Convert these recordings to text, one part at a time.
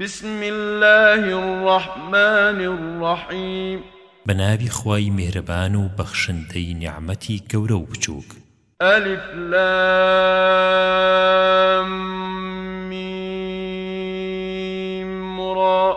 بسم اللە الرحمن الرحیم بە ناوی خوای میهرەبان و بەخشندەی نیعمەتی گەورە و بچووک. الف لام میم را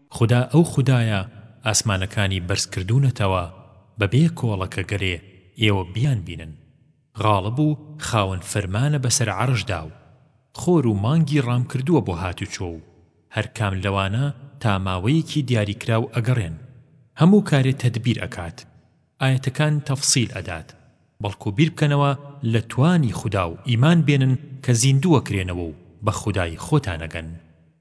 خودا ئەو خودایە ئاسمانەکانی بەرز کردوونەتەوە بەبێ کۆڵەکە گەرێ ئێوە بیان بینن غاڵب و خاوەن فەرمانە بەسەر عەڕشدا و خۆر و مانگی ڕام کردووە بۆ هاتوچۆ و هەر کام لەوانە تا ماوەیەکی دیاری کراو ئەگەڕێن هەموو کارێ تەدبیر ئەکات ئایەتەکان تەفسیل ئەدات بەڵکو بیر بکەنەوە لە توانی خودا و ئیمان بێنن کە زیندووە کرێنەوە و بە خودای خۆتان ئەگەن.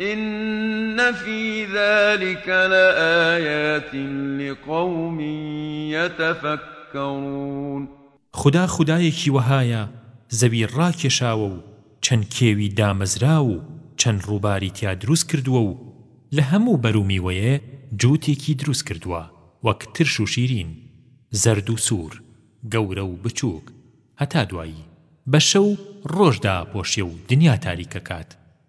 ان فی ذلک لآیات لقوم یتفکرون. خودا خودایەکی وەهایە زەوی ڕاکێشاوە و چەند کێوی دامەزراو و چەند ڕووباری تیا دروست کردووە و لە هەموو بەر و میوەیێ جووتێکی دروست کردووە وەک ترش و شیرین، زەرد و سوور، گەورە و بچووک، هەتا دوایی، بە شەو ڕۆژ داپۆشێ و دنیا تاریک ئەکات،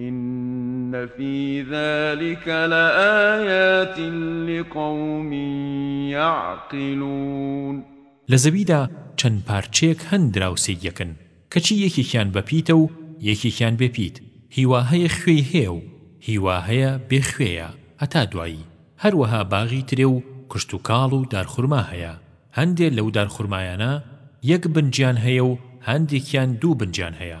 ان فی ذلک لآیات لقوم یعقلون. لە زەویدا چەند پارچەیەک هەن دراوسێی یەکن کەچی یەکێکیان بە پیتە و یەکێکیان بێ پیت هیوا هەیە خوێی هەیە و هیوا هەیە بێ خوێیە هەتا دوایی هەروەها باغی ترێ و کشتوکاڵ و دارخورما هەیە هەندێ لەو دارخورمایانە یەک بنجیان هەیە و هەندێکیان دوو بنجیان هەیە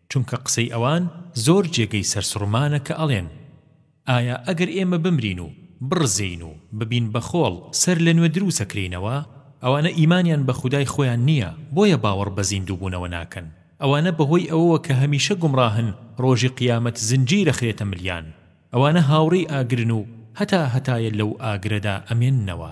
چونکە قسەی ئەوان زۆر جێگەی سەرسڕمانە کە ئەڵێن، ئایا ئەگەر ئێمە بمرین و بڕزێین و ببین بە خۆڵ سەر لە نوێ دروسەکرێینەوە؟ ئەوانە ئیمانیان بە خودای خۆیان نییە بۆیە باوەڕ بە زیندووبوونەوە ناکەن، ئەوانە بەهۆی ئەوەوە کە هەمیشە گومڕاهن ڕۆژی قیامەت زنجیر ئەخرێتە ملیان، ئەوانە هاوڕێی ئاگرن و هەتا هەتایە لەو ئاگرەدا ئەمێننەوە.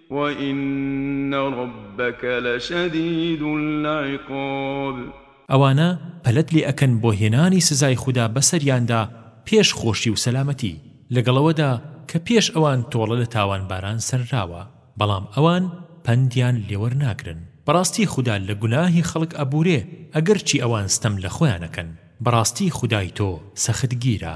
وَإِنَّ رَبَّکَ لَشَدِیدُ العِقَابِ. ئەوانە پەلەت لێ ئەکەن بۆ هێنانی سزای خودا بەسەریاندا پێش خۆشی و سەلامەتی، لەگەڵ ئەوەدا کە پێش ئەوان تۆڵە لە تاوانباران سەنراوە، بەڵام ئەوان پەندیان لێ وەرناگرن، بەڕاستی خودا لە گوناهی خەڵک ئەبورێ ئەگەرچی ئەوان ستەم لە خۆیان ئەکەن، بەڕاستی خودای تۆ سەختگیرە.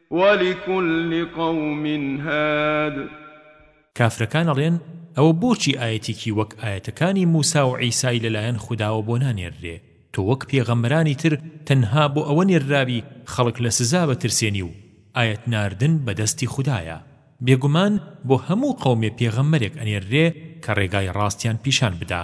ولکل قوم هاد. کافرەکان ئەڵێن، ئەوە بۆچی ئایەتێکی وەک ئایەتەکانی موسا و عیسای لەلایەن خوداوە بۆ نانێررێ، تۆ وەک پێغەمبەرانی تر تەنها بۆ ئەوە نێرراوی خەڵک لە سزا بەترسێنی و ئایەت ناردن بەدەستی خودایە، بێگومان بۆ هەموو قەومێ پێغەمبەرێک ئەنێررێ کە ڕێگای ڕاستیان پیشان بدا.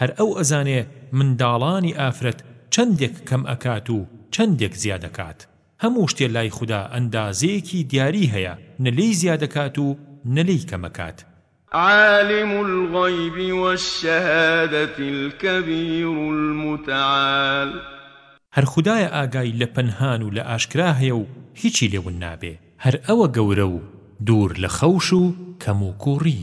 هەر ئەو ئەزانێ منداڵانی ئافرەت چەندێک کەم ئەکات و چەندێک زیادەکات هەموو شتێ لای خودا ئەندازەیەکی دیاری هەیە نە لێی زیادەکات و نە لێی کەمەکات. عالم الغیب والشهادة الکبیر المتعال. هەر خودایە ئاگای لە پەنهان و لە ئاشکرا هەیە و هیچی لێ ون نابێ. هەر ئەوە گەورە و دوور لە خەوش و کەم و کووڕی.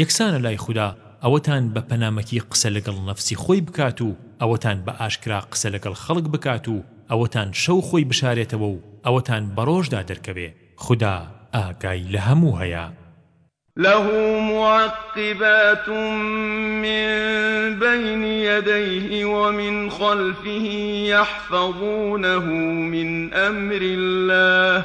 یەکسانە لای خودا ئەوەتان بە پەنامەکی قسە لەگەڵ نەفسی خۆی بکات و ئەوەتان بە ئاشکرا قسە لەگەڵ خەڵک بکات و ئەوەتان شەو خۆی بشارێتەوە و ئەوەتان بە ڕۆژدا دەرکەوێ. خودا ئاگای لە هەموو هەیە. له معقبات من بين يديه ومن خلفه يحفظونه من أمر الله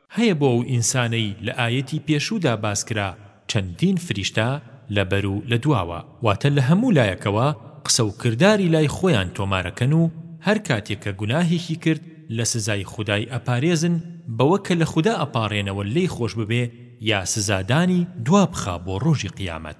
هەیە بۆ ئەو ئینسانەی لە ئایەتی پێشوودا باس کرا چەندین فریشتە لە بەر و لە دواوە واتە لە هەموو لایەکەوە قسە و کرداری لای خۆیان تۆمارەکەن و هەر کاتێ کە گوناهێکی کرد لە سزای خودای ئەپارێزن بەوە کە لە خودا ئەپاڕێنەوە لێی خۆش ببێ یا سزادانی دوا بخا بۆ ڕۆژی قیامەت.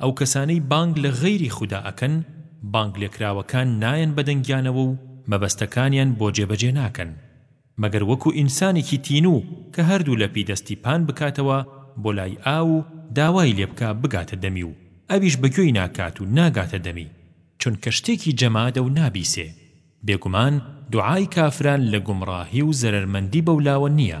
ئەو کەسانەی بانگ لە غەیری خودا ئەکەن، بانگلێکراوەکان نایەن بە دەنگیانەوە و مەبەستەکانیان بۆ جێبەجێ ناکەن، مەگەر وەکو ئینسانێکی تینوو کە هەردوو لەپی دەستی پان بکاتەوە بۆ لای ئاو و داوای لێ بکا بگاتە دەمی و ئەویش بە گوێی ناکات و ناگاتە دەمی، چونکە شتێکی جەمادە و نابیسێ، بێگومان دوعای کافران لە گومڕاهی و زەرەرمەندی بەولاوە نییە.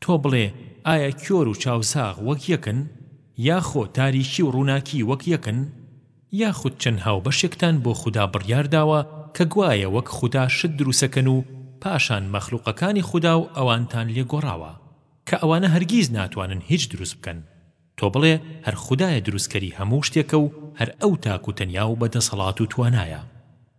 تۆ بڵێ ئایا کۆر و چاوساغ وەک یەکن؟ یاخۆ تاریکی و ڕووناکی وەک یەکن؟ یاخود چەند هاوبەشێکتان بۆ خودا بڕیار داوە کە گوایە وەک خودا شت دروستەکەن و پاشان مەخلوقەکانی خودا و ئەوانتان لێ گۆڕاوە کە ئەوانە هەرگیز ناتوانن هیچ دروست بکەن تۆ بڵێ هەر خودایە دروستکەری هەموو شتێکە و هەر ئەو تاک و تەنیا و بە دەسەڵات و توانایە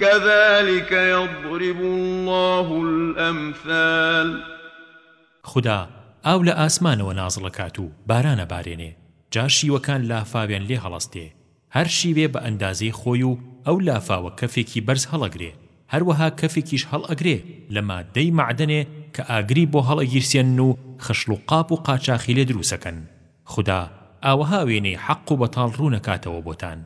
کذلک یضرب اللە الامثال خودا ئاو لە ئاسمانەوە نازڵ ئەکات و باران ئەبارێنێ جا شیوەکان لافاوێن لێ هەڵەستێ هەر شیوێ بە ئەندازەی خۆی و ئەو لافاوە کەفێکی بەرز هەڵەگرێ هەروەها کەفێکیش هەڵئەگرێ لە ماددەی مەعدەنێ کە ئاگری بۆ هەڵئەگیرسێنن و خشڵ و قاپ و قاچاخی لێ دروسەکەن خودا ئاوەها وێنەی حەق و بەتاڵ ڕوونەکاتەوە بۆتان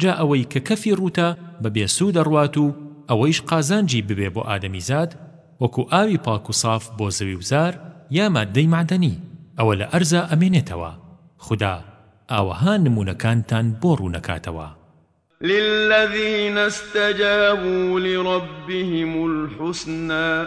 جا ئەوەی کە کەفی ڕووتە بە بێ سوو دەڕوات و ئەوەیش قازانجی ببێ بۆ ئادەمیزاد وەکوو ئاوی پاک و ساف بۆ زەوی و زار یا ماددەی مەعدەنی ئەوە لە ئەرزا ئەمێنێتەوە خودا ئاوەها نموونەکانتان بۆ ڕوون ئەکاتەوە. للذین استجابوا لربهم الحسنی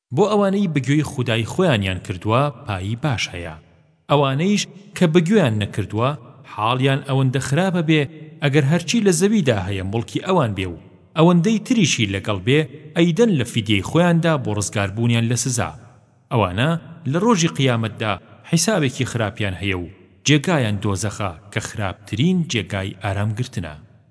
بۆ ئەوانەی بگوێی خودای خۆیانیان کردووە پایی باش هەیە، ئەوانەیش کە بگوێیان نەکردووە حاڵیان ئەوەندە خراپە بێ ئەگەر هەرچی لە زەویدا هەیە موڵکی ئەوان بێ و ئەوەندەی تریشی لەگەڵ بێ ئەیدەن لە فیدیەی خۆیاندا بۆ ڕزگاربوونیان لە سزا ئەوانە لە ڕۆژی قیامەتدا حیسابێکی خراپیان هەیە و جێگایان دۆزەخە کە خراپترین جێگای ئارامگرتنە.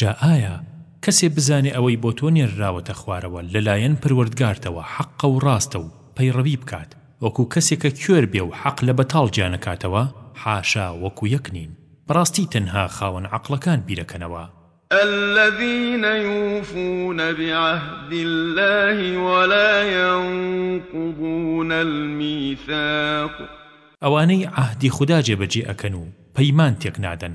جا ئایا کەسێ بزانێ ئەوەی بۆ تۆ نێرراوەتە خوارەوە لە لایەن پەروەردگارتەوە حەقە و ڕاستە و پەیڕەوی بکات وەکو کەسێکە کێر بێ و حەق لە بەتاڵ جیا نەکاتەوە حاشا وەکو یەک نین بەڕاستی تەنها خاوەن عەقڵەکان بیرەکەنەوە. الذین یوفون بعهد اللە ولا ینقضون المیثاق. ئەوانەی عەهدی خودا جێبەجێ ئەکەن و پەیمان تێک نادەن.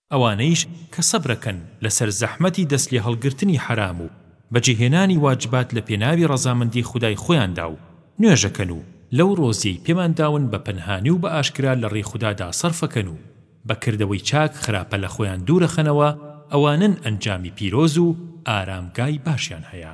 ئەوانەیش کە سەبرەکەن لەسەر زەحمەتی دەستلێهەڵگرتنی حەرام و بەجێهێنانی واجبات لە پێناوی ڕەزامەندی خودای خۆیاندا و نوێژەکەن و لەو ڕۆزیەی پێمان داون بە پەنهانی و بە ئاشکرا لە ڕێی خودادا سەرفەکەن و بە کردەوەی چاک خراپە لە خۆیان دوورەخەنەوە ئەوانەن ئەنجامی پیرۆز و ئارامگای باشیان هەیە.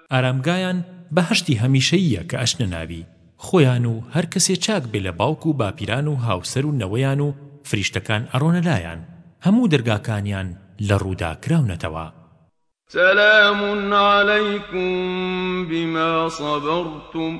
ئارامگایان بەهەشتی هەمیشەییە کە ئەچنە ناوی، خۆیان و هەر کەسێ چاک بێ لە باوک و باپیران و هاوسەر و نەوەیان و فریشتەکان ئەڕۆنە لایان، هەموو دەرگاکانیان لە ڕوودا کراونەتەوە. سلام علیکم بما صبرتم.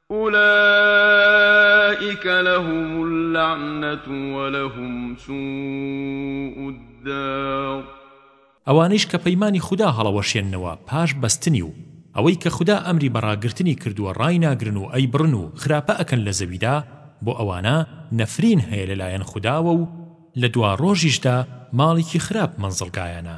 ئولائیک لهم اللعنە ولهم سوء الدار ئەوانەیش کە پەیمانی خودا هەڵەوەشێننەوە پاش بەستنی و ئەوەی کە خودا ئەمری بە ڕاگرتنی کردووە ڕایناگرن و ئەیبڕن و خراپە ئەکەن لە زەویدا بۆ ئەوانە نەفرین هەیە لەلایەن خوداوە و لە دواڕۆژیشدا ماڵێکی خراپ مەنزڵگایانە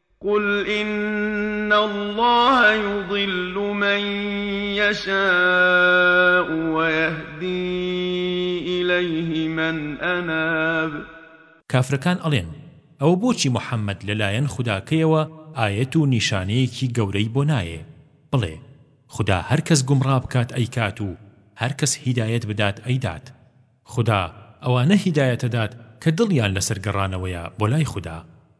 قل ان اللە یضل من یشاء ویهدی الیه من اناب. کافرەکان ئەڵێن، ئەوە بۆچی محەممەد لەلایەن خوداکەیەوە ئایەت و نیشانەیەکی گەورەی بۆ نایێ؟ بڵێ، خودا هەر کەس گومڕا بکات ئەیکات و هەر کەس هیدایەت بدات ئەیدات. خودا ئەوانە هیدایەت ئەدات کە دڵیان لەسەر گەڕانەوەیە بۆ لای خودا.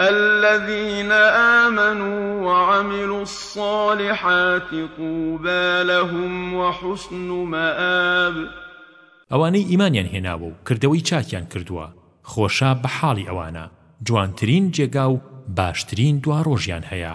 الذین آمنوا وعملوا الصالحات طوبی لهم وحسن مآب. ئەوانەی ئیمانیان هێناوە و کردەوەی چاکیان کردووە خۆشە بە حاڵی ئەوانە، جوانترین جێگا و باشترین دواڕۆژیان هەیە.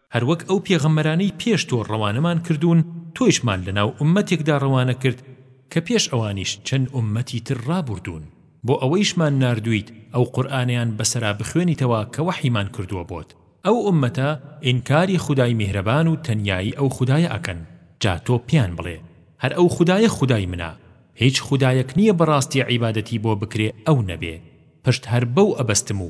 هەروەک ئەو پێغەمبەرانەی پێش تۆ ڕەوانەمان کردوون تۆیشمان لەناو ئوممەتێکدا ڕەوانە کرد کە پێش ئەوانیش چەند ئوممەتی تر ڕابووردوون، بۆ ئەوەیشمان ناردوویت ئەو قورئانەیان بەسەرا بخوێنیتەوە کە وەحیمان کردووە بۆت، ئەو ئوممەتە ئینکاری خودای میهرەبان و تەنیایی ئەو خودایە ئەکەن، جا تۆ پێیان بڵێ، هەر ئەو خودایە خودای منە، هیچ خودایەک نییە بەڕاستی عیبادەتی بۆ بکرێ ئەو نەبێ، پشت هەر بەو ئەبەستم و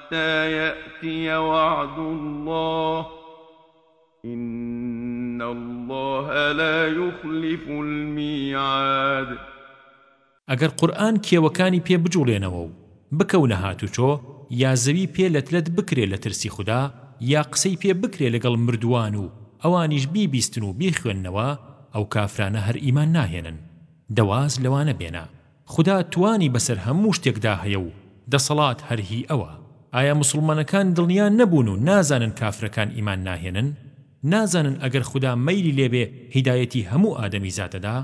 حتى يأتي وعد الله إن الله لا يخلف الميعاد ئەگەر قورئان کێوەکانی پێ بجوڵێنەوە و بکەونە هاتوچۆ یا زەوی پێ لەت لەت بکرێ لە ترسی خودا یا قسەی پێ بکرێ لەگەڵ مردووان و ئەوانیش بیبیستن و بیخوێننەوە ئەو کافرانە هەر ئیمان ناهێنن دەواز لەوانە بێنە خودا توانی بەسەر هەموو شتێکدا هەیە و دەسەڵات هەر هی ئەوە. ئایا موسڵمانەکان دڵنیا نەبوون و نازانن کافرەکان ئیمان ناهێنن؟ نازانن ئەگەر خودا مەیلی لێبێ هیدایەتی هەموو ئادەمیزاد دەدا؟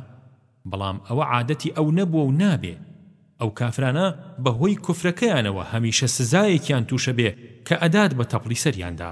بەڵام ئەوە عادەتی ئەو نەبووە و نابێ. ئەو کافرانە بەهۆی کوفرەکەیانەوە هەمیشە سزایەکیان تووشە بێ کە ئەدات بە تەپڵی سەریاندا.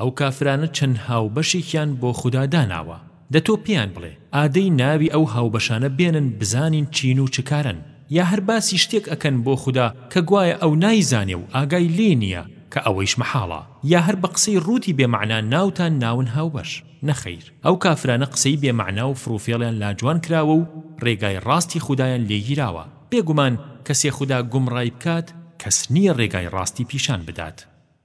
ئەو کافرانە چەند هاوبەشێکیان بۆ خودا داناوە، دە تۆ پێیان بڵێ، ئادەی ناوی ئەو هاوبەشانە بێنن بزانین چین و چ کارەن، یا هەر باسی شتێک ئەکەن بۆ خودا کە گوایە ئەو نایزانێ و ئاگای لێ نیە کە ئەوەیش مەحاڵە، یا هەر بە قسەی ڕووتی بێ مەعنا ناوتان ناون هاوبەش، نەخەیر ئەو کافرانە قسەی بێ مەعنا و فڕوفێڵیان لا جوان کراوە و ڕێگای ڕاستی خودایان لێ گیراوە، بێگومان کەسێ خودا گومڕای بکات کەس نیە ڕێگای ڕاستی پیشان بدات.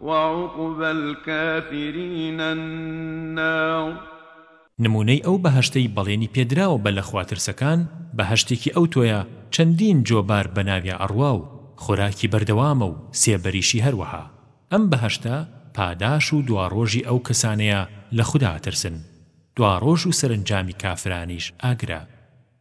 وعقبی الکافرین النار. نموونەی ئەو بەهەشتەی بەڵێنی پێدراوە بە لەخوا ترسەکان بەهەشتێکی ئەوتۆیە چەندین جۆبار بەناویا ئەڕوا و خۆراکی بەردەوامە و سێبەریشی هەروەها ئەم بەهەشتە پاداش و دواڕۆژی ئەو کەسانەیە لە خودا ئەترسن دواڕۆژ و سەرنجامی کافرانیش ئاگرە.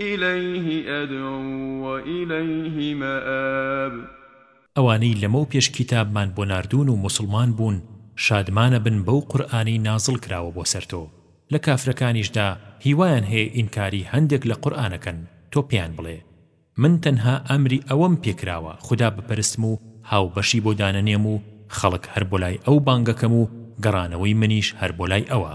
الیه ادعوا و الیه مآب. ئەوانەی لەمەو پێش کیتابمان بۆ ناردوون و موسڵمان بوون شادمانە بن بەو قورئانەی نازڵ کراوە بۆ سەر تۆ، لە کافرەکانیشدا هیوایان هەیە ئینکاری هەندێک لە قورئانەکەن، تۆ پێیان بڵێ، من تەنها ئەمری ئەوەم پێکراوە خودا بپەرستم و هاوبەشی بۆ دانەنێم و خەڵک هەر بۆ لای ئەو بانگەکەم و گەڕانەوەی منیش هەر بۆ لای ئەوە.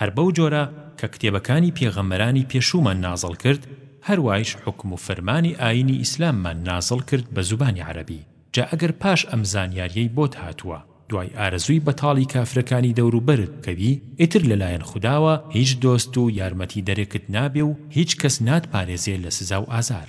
هەر بەو جۆرە کە کتێبەکانی پێغەمبەرانی پێشوومان نازڵ کرد، هەر وایش حوکم و فەرمانی ئایینی ئیسلاممان نازڵ کرد بە زوبانی عەرەبی. جا ئەگەر پاش ئەم زانیارییەی بۆت هاتووە، دوای ئارەزووی بەتاڵی کافرەکانی دەوروبەرت بکەوی، ئیتر لە لایەن خوداوە هیچ دۆست و یارمەتیدەرێکت نابێ و هیچ کەس ناتپارێزێ لە سزا و ئازار.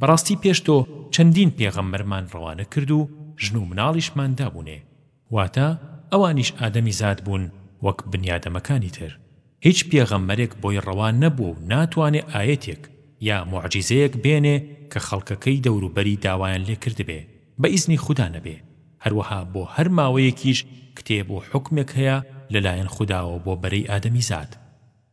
بەڕاستی پێش تۆ چەندین پێغەمبەرمان ڕەوانە کرد و ژن و مناڵیشمان دابوونێ، واتە، ئەوانیش ئادەمی زاد بوون وەک بنیادەمەکانی تر، هیچ پێغەمبەرێک بۆی ڕەوا نەبووە و ناتوانێ ئایەتێک یا موعجیزەیەک بێنێ کە خەڵکەکەی دەوروبەری داوایان لێ کردبێ بە ئیزنی خودا نەبێ، هەروەها بۆ هەر ماوەیەکیش کتێب و حوکمێک هەیە لەلایەن خوداوە بۆ بەرەی ئادەمیزاد.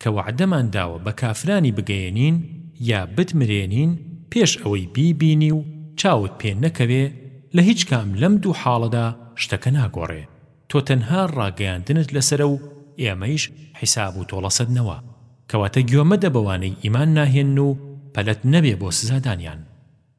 کە وەعدەمان داوە بە کافرانی بگەیەنین یا بتمرێنین پێش ئەوەی بیبینی و چاوت پێ نەکەوێ لە هیچ کام لەم دوو حاڵەدا شتەکە ناگۆڕێ تۆ تەنها ڕاگەیاندنت لەسەرە و ئێمەیش حیساب و تۆڵە سەدنەوە کەواتە گوێ مەدە بەوانەی ئیمان ناهێنن و پەلەت نەبێ بۆ سزادانیان.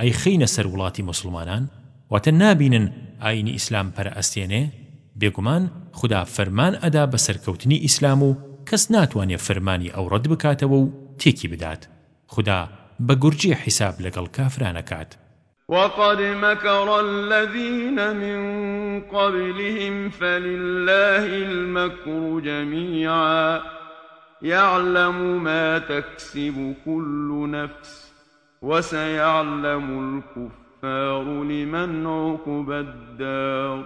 ئەیخەینە سەر وڵاتی موسڵمانان؟ واتە نابینن ئاینی ئیسلام پەرەئەستێنێ؟ بێگومان خودا فەرمان ئەدا بە سەرکەوتنی ئیسلام و کەس ناتوانێ فەرمانی ئەو ڕەد بکاتەوە و تێکی بدات. خودا بە گورجی حیساب لەگەڵ کافران ئەکات. وقد مکر الذین من قبلهم فللە المکر جمیعا یعلم ما تکسب کل نفس. وسیعلم الکفار لمن عقبی الدار.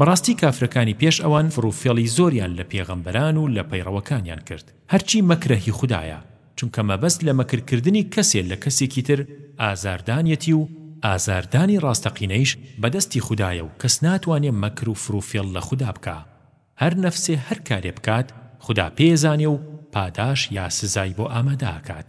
بەڕاستی کافرەکانی پێش ئەوان فڕوفێڵی زۆریان لە پێغەمبەران و لە پەیڕەوەکانیان کرد هەرچی مەکرە هی خودایە چونکە مەبەست لە مەکر کردنی کەسێ لە کەسێکی تر ئازاردانیەتی و ئازاردانی ڕاستەقینەیش بە دەستی خودایە و کەس ناتوانێ مەکر و فڕوفێڵ لە خودا بکا هەر نەفسێ هەر کارێ بکات خودا پێێ زانێ و پاداش یا سزای بۆ ئامادە ئەکات.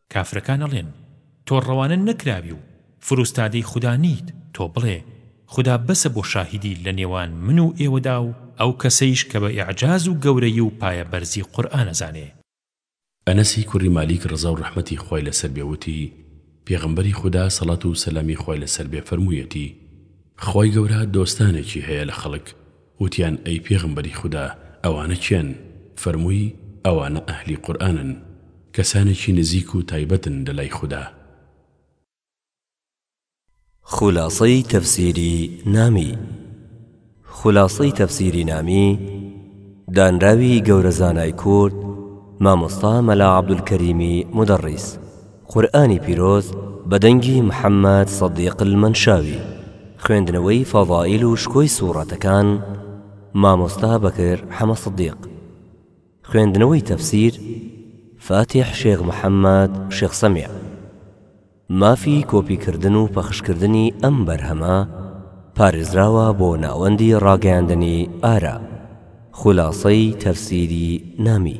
کافرەکان ئەڵێن، تۆ ڕەوانە نەکراوی و فروستادەی خودا نیت، تۆ بڵێ، خودا بەسە بۆ شاهیدی لە نێوان من و ئێوەدا و ئەو کەسەیش کە بە ئیعجاز و گەورەیی و پایە بەرزی قورئان ئەزانێ. ئەنەسی کوڕی مالیک ڕەزا و ڕەحمەتی خوای لەسەر بێ وتی، پێغەمبەری خودا سەڵات و سەلامی خوای لەسەر بێ فەرموویەتی، خوای گەورە دۆستانێکی هەیە لە خەڵک وتیان، ئەی پێغەمبەری خودا ئەوانە کێن؟ فەرمووی، ئەوانە ئەهلی قورئانن، کەسانێکی نزیک و تایبەتن لە لای خودا. خولاسەی تەفسیری نامی، خولاسەی تەفسیری نامی، دانراوی گەورە زانای کورد مامۆستا مەلا عەبدولکەریمی مودەڕیس، قورئانی پیرۆز بە دەنگی محمد صدیق المنشاوی خوێندنەوەی فەضائیل و شکۆی سوڕەتەکان مامۆستا بەکر حەمە صدیق خوێندنەوەی تەفسیر فاتیح شێخ محمد شێخ سەمیع مافی کۆپی کردن و پەخش کردنی ئەم بەرهەمە پارێزراوە بۆ ناوەندی ڕاگەیاندنی ئارا خولاسەی تەفسیری نامی.